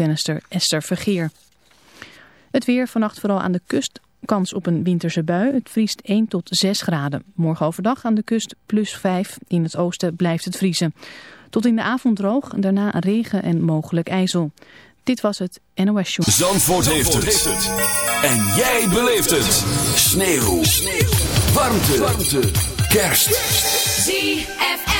tennister Esther Vergeer. Het weer vannacht vooral aan de kust. Kans op een winterse bui. Het vriest 1 tot 6 graden. Morgen overdag aan de kust plus 5. In het oosten blijft het vriezen. Tot in de avond droog. Daarna regen en mogelijk ijzel. Dit was het NOS Show. Zandvoort, heeft, het. En jij beleeft het. Sneeuw. Sneeuw. Warmte. Warmte. Kerst. ZFM.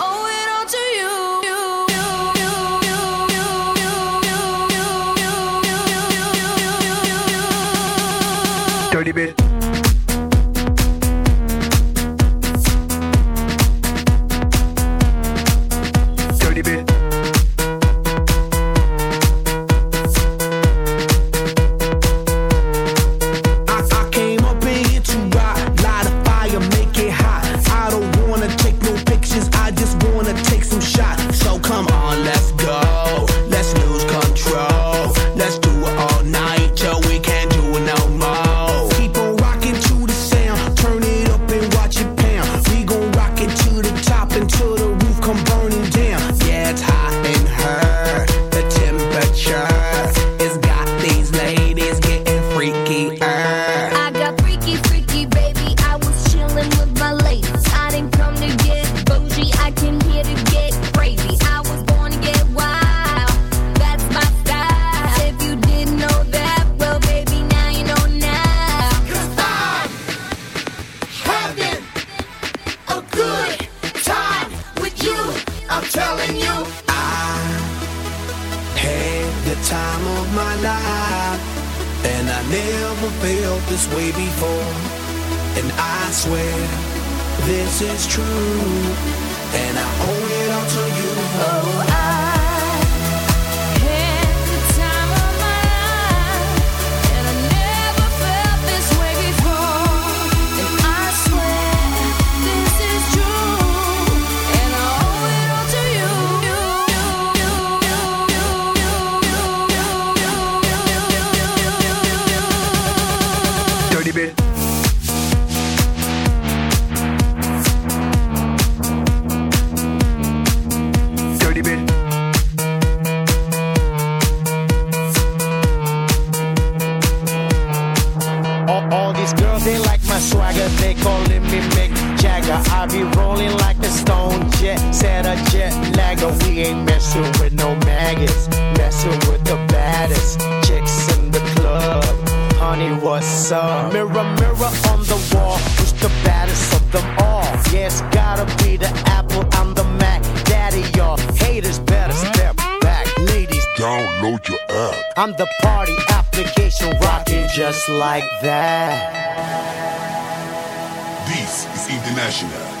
like a stone jet, set a jet lagger. We ain't messing with no maggots, messing with the baddest chicks in the club. Honey, what's up? Mirror, mirror on the wall, who's the baddest of them all? Yes, yeah, gotta be the Apple, I'm the Mac. Daddy, y'all haters better step back. Ladies, download your app. I'm the party application rocking just like that. This is international.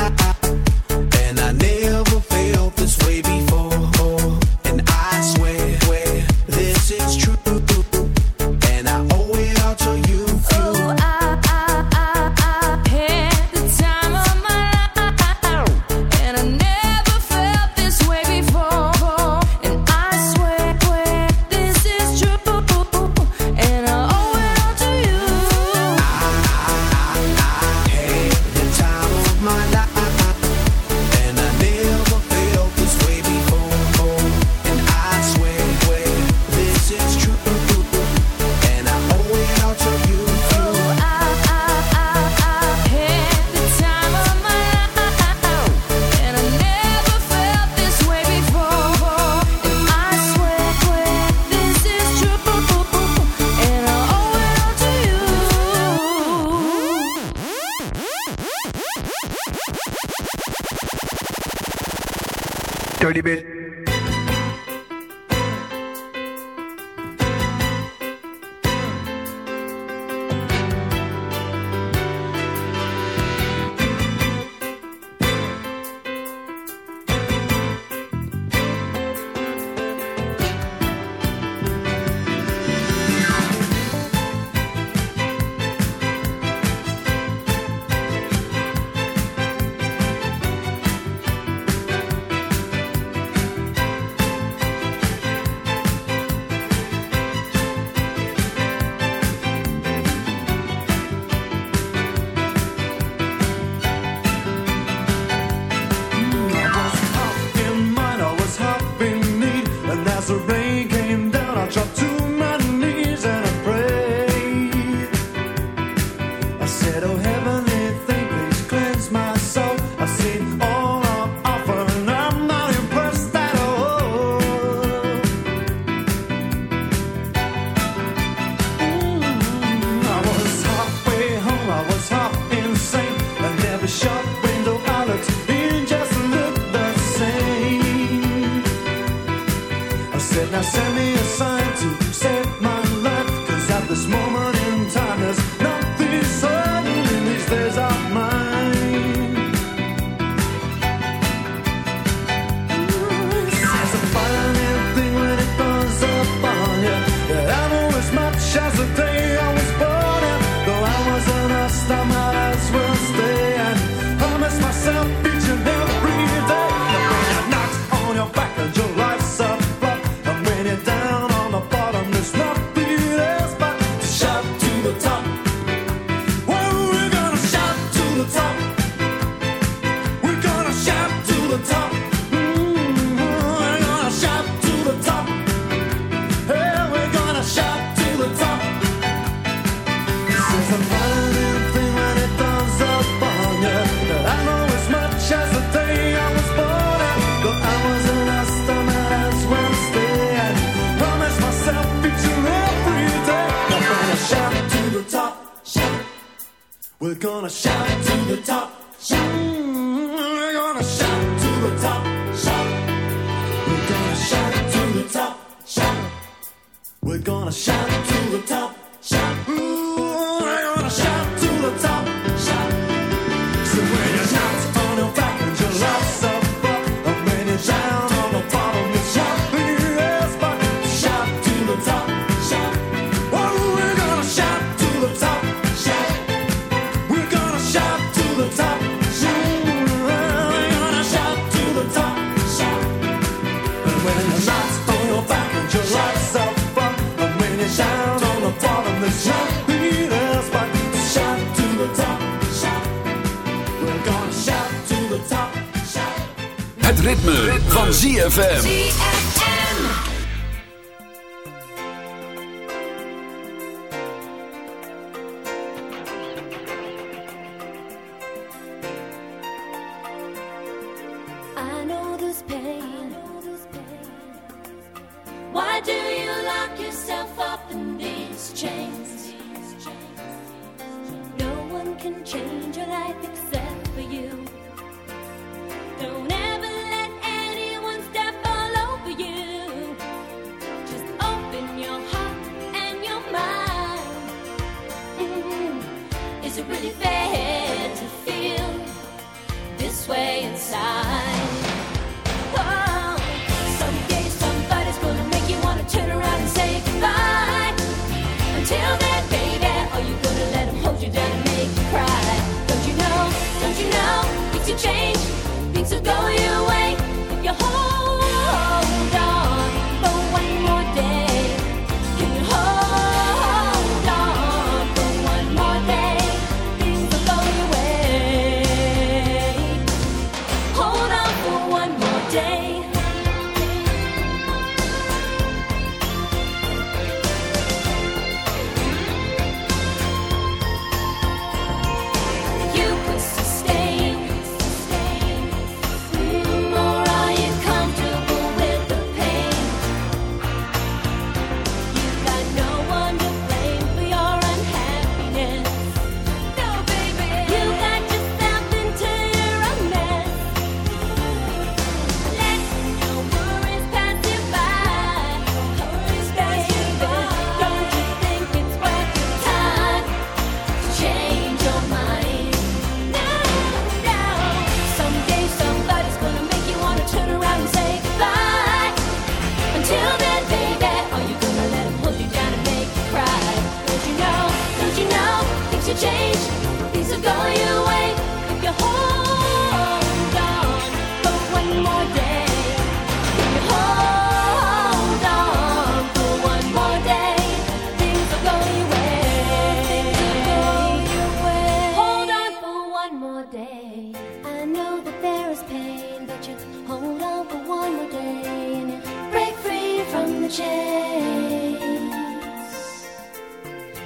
that there is pain, but you hold on for one more day and you break free from the chains.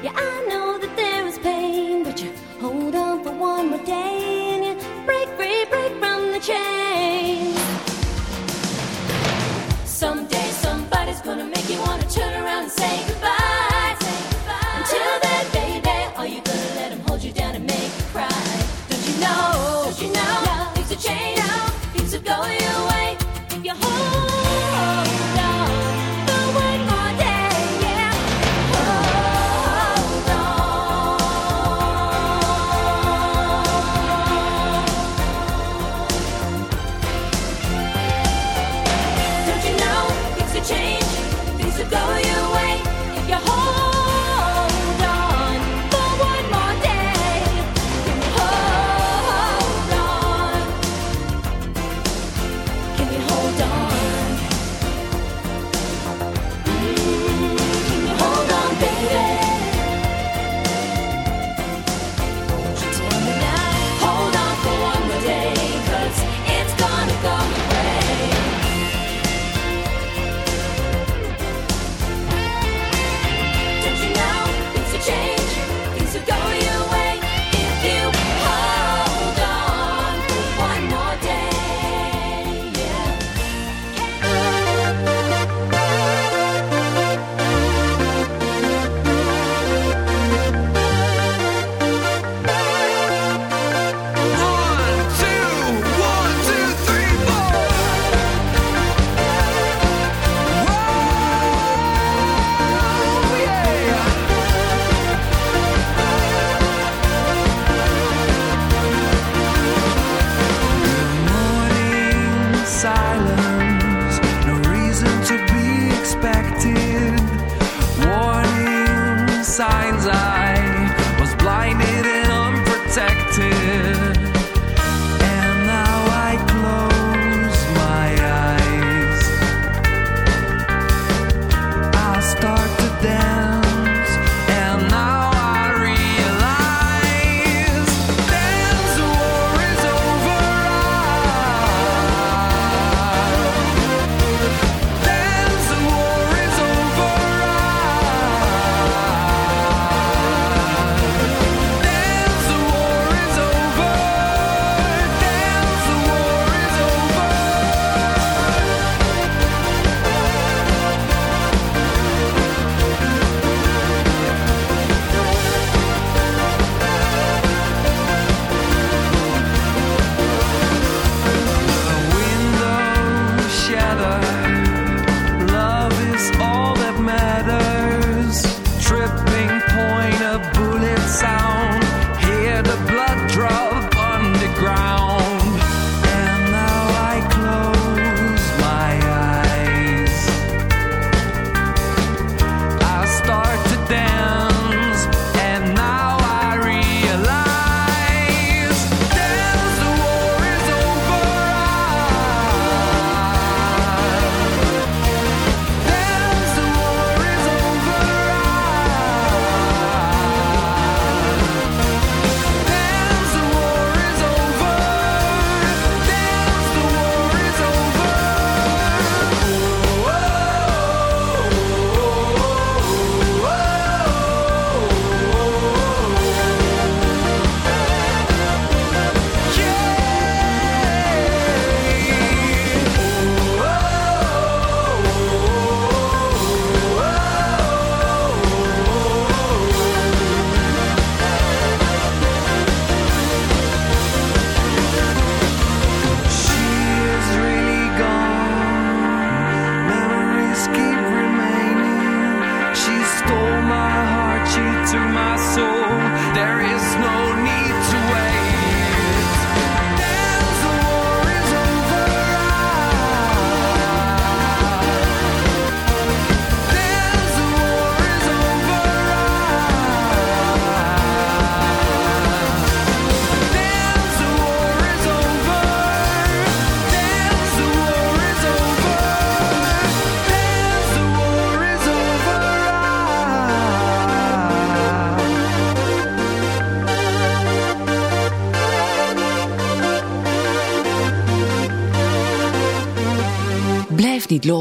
Yeah, I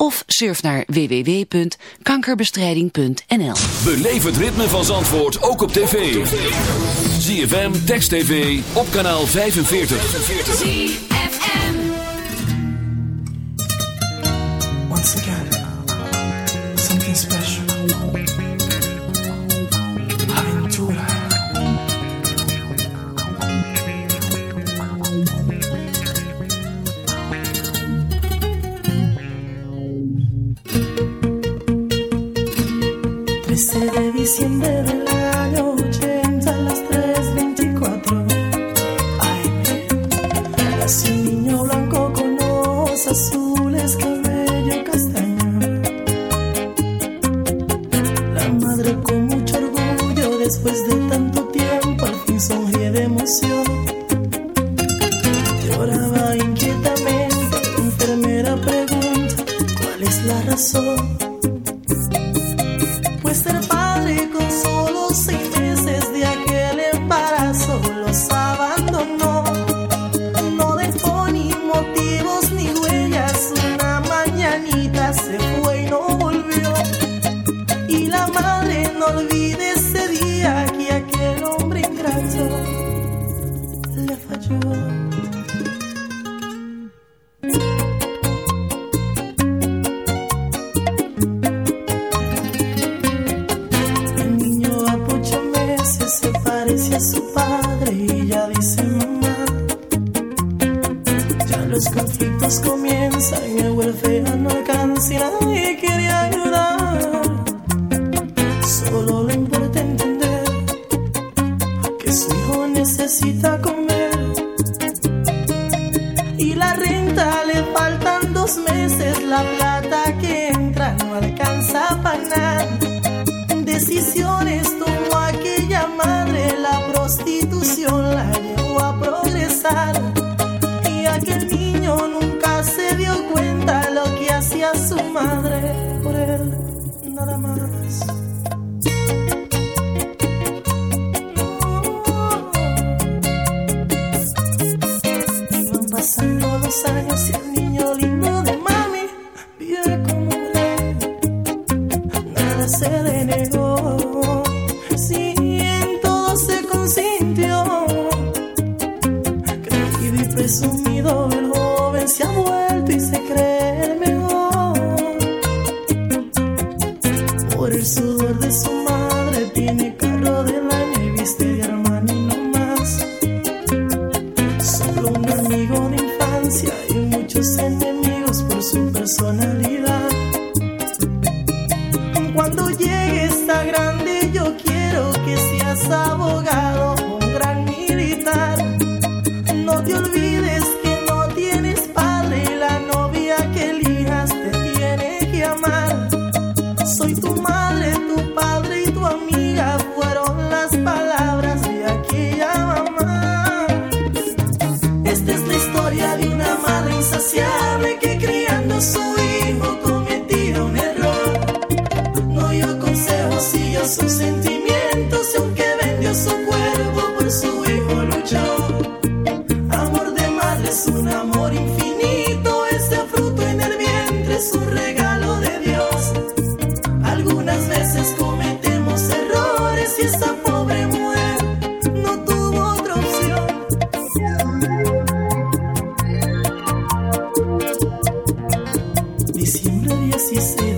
Of surf naar www.kankerbestrijding.nl Beleef het ritme van Zandvoort ook op tv. ZFM, Text TV, op kanaal 45. Once again, something special. side. si c'est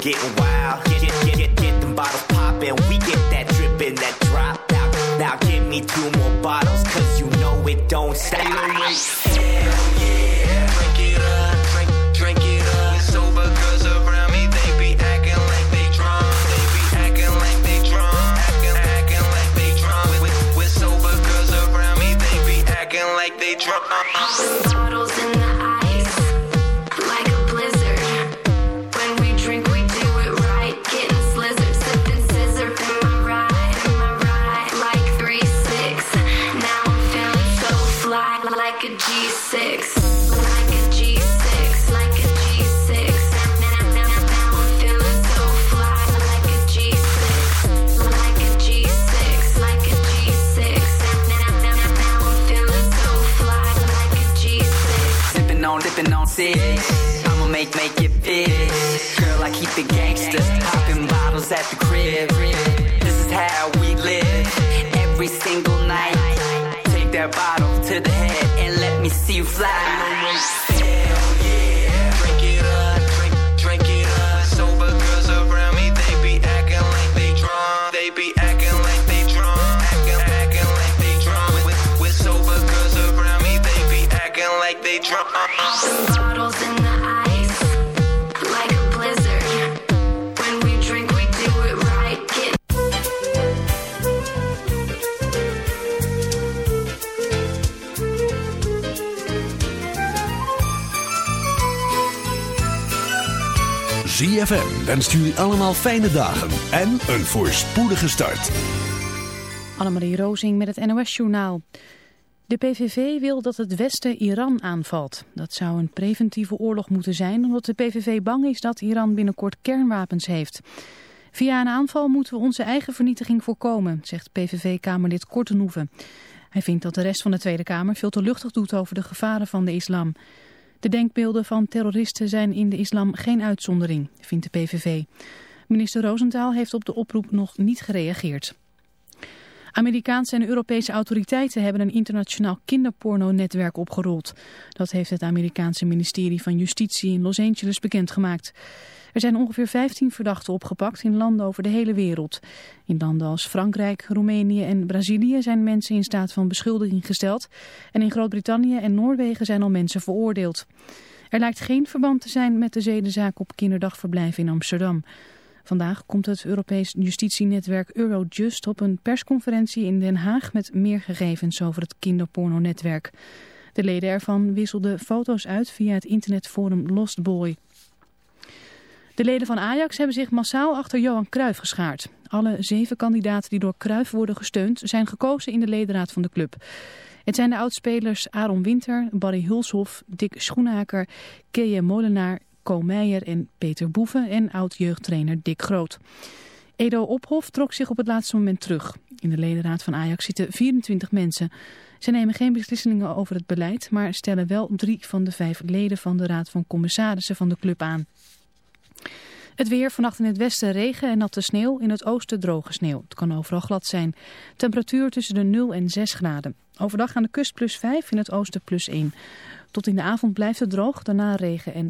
Getting wild. Get, get, get, get, get them bottles poppin'. We get that drippin', that drop. Now, now give me two more bottles, cause you know it don't stop. Hell yeah. Drink it up, drink, drink it up. Sober girls around me, they be acting like they drunk. They be acting like they drunk. Acting, acting like they drunk. Sober girls around me, they be acting like they drunk. Fly. ZFM wenst jullie allemaal fijne dagen en een voorspoedige start. Annemarie Rozing met het NOS-journaal. De PVV wil dat het Westen Iran aanvalt. Dat zou een preventieve oorlog moeten zijn, omdat de PVV bang is dat Iran binnenkort kernwapens heeft. Via een aanval moeten we onze eigen vernietiging voorkomen, zegt PVV-kamerlid Kortenhoeven. Hij vindt dat de rest van de Tweede Kamer veel te luchtig doet over de gevaren van de islam. De denkbeelden van terroristen zijn in de islam geen uitzondering, vindt de PVV. Minister Roosentaal heeft op de oproep nog niet gereageerd. Amerikaanse en Europese autoriteiten hebben een internationaal kinderporno-netwerk opgerold. Dat heeft het Amerikaanse ministerie van Justitie in Los Angeles bekendgemaakt. Er zijn ongeveer 15 verdachten opgepakt in landen over de hele wereld. In landen als Frankrijk, Roemenië en Brazilië zijn mensen in staat van beschuldiging gesteld. En in Groot-Brittannië en Noorwegen zijn al mensen veroordeeld. Er lijkt geen verband te zijn met de zedenzaak op kinderdagverblijf in Amsterdam. Vandaag komt het Europees justitienetwerk Eurojust op een persconferentie in Den Haag met meer gegevens over het kinderpornonetwerk. De leden ervan wisselden foto's uit via het internetforum Lost Boy. De leden van Ajax hebben zich massaal achter Johan Cruijff geschaard. Alle zeven kandidaten die door Cruijff worden gesteund zijn gekozen in de ledenraad van de club. Het zijn de oudspelers Aaron Winter, Barry Hulshoff, Dick Schoenaker, Keje Molenaar, Co Meijer en Peter Boeven en oud-jeugdtrainer Dick Groot. Edo Ophof trok zich op het laatste moment terug. In de ledenraad van Ajax zitten 24 mensen. Ze nemen geen beslissingen over het beleid, maar stellen wel drie van de vijf leden van de raad van commissarissen van de club aan. Het weer, vannacht in het westen regen en natte sneeuw, in het oosten droge sneeuw. Het kan overal glad zijn. Temperatuur tussen de 0 en 6 graden. Overdag aan de kust plus 5, in het oosten plus 1. Tot in de avond blijft het droog, daarna regen en